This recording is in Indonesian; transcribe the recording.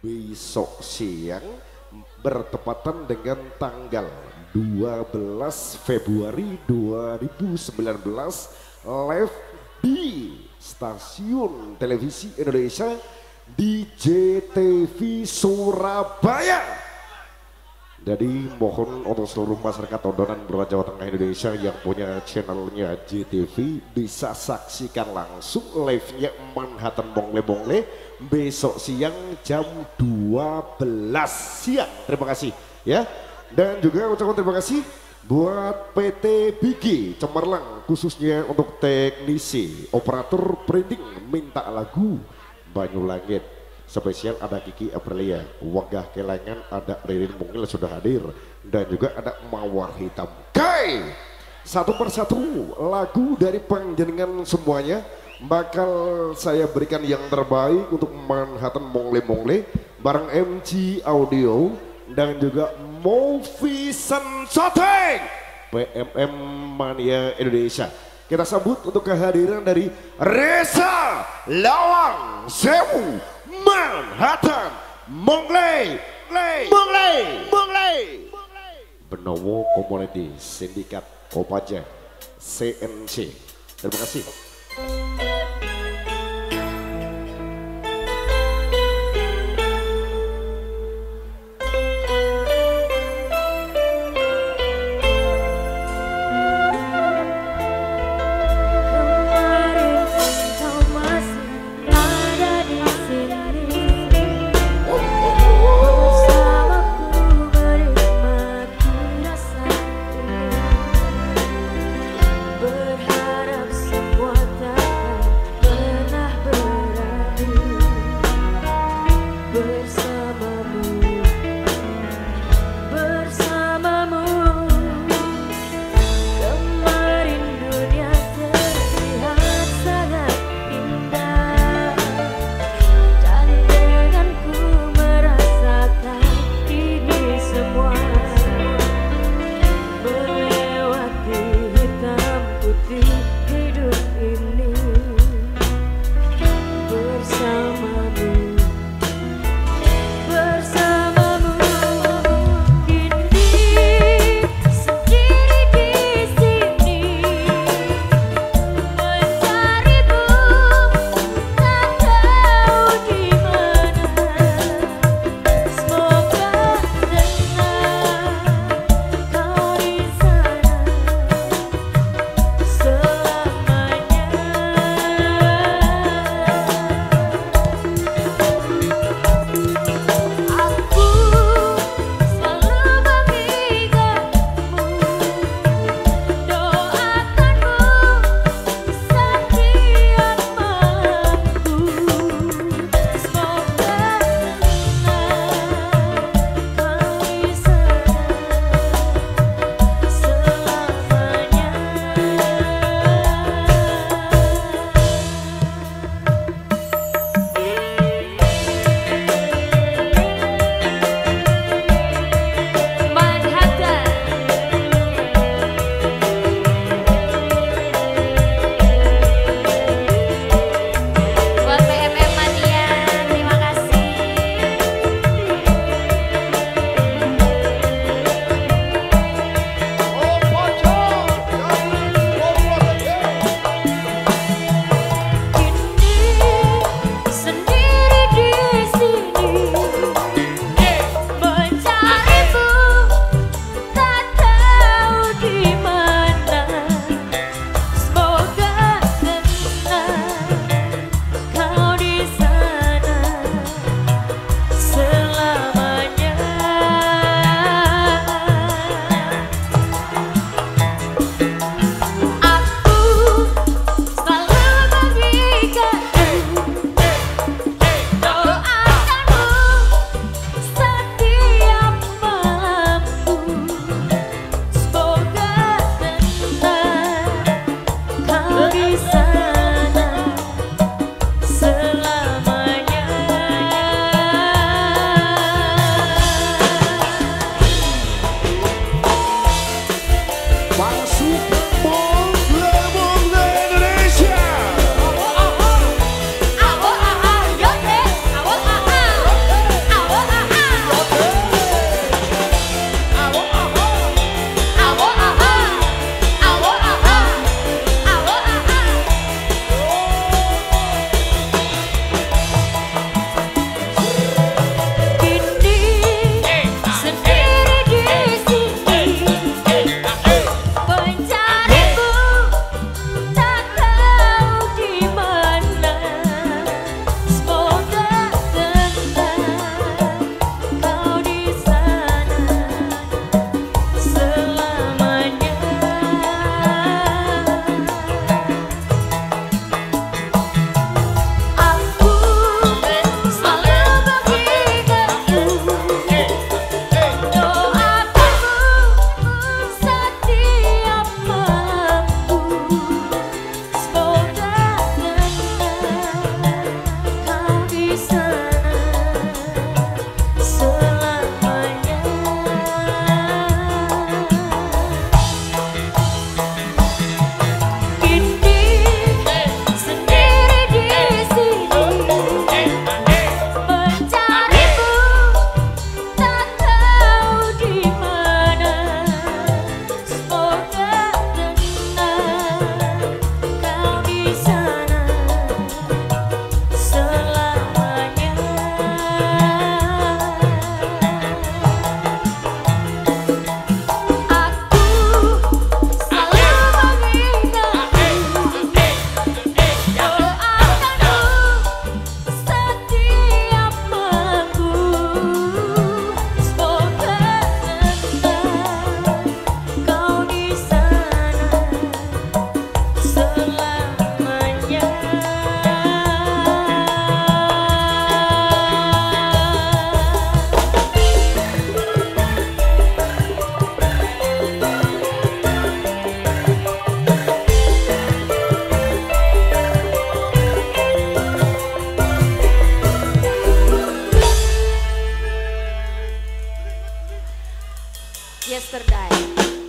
besok siang bertepatan dengan tanggal 12 Februari 2019 live di stasiun televisi Indonesia di JTV Surabaya. Jadi mohon untuk seluruh masyarakat tontonan Bro Jawa Tengah Indonesia yang punya channelnya JTV bisa saksikan langsung live-nya Manhattan Bongle Bongle besok siang jam 12 siang. Terima kasih ya. Dan juga ucapkan terima kasih buat PT Bigi Cemerlang khususnya untuk teknisi operator printing minta lagu Banyu Langit spesial ada Kiki Aprilia, Wagah Kelangan ada Ririn Mungil sudah hadir dan juga ada Mawar Hitam. Kai satu persatu lagu dari panjenengan semuanya bakal saya berikan yang terbaik untuk Manhattan Mongle Mongle bareng MG Audio dan juga Movision Shooting PMM Mania Indonesia. Kita sambut untuk kehadiran dari Reza Lawang Sewu Manhattan Mongley Mongley Mongley Benowo Community Sindikat Kopaja CNC terima kasih yesterday.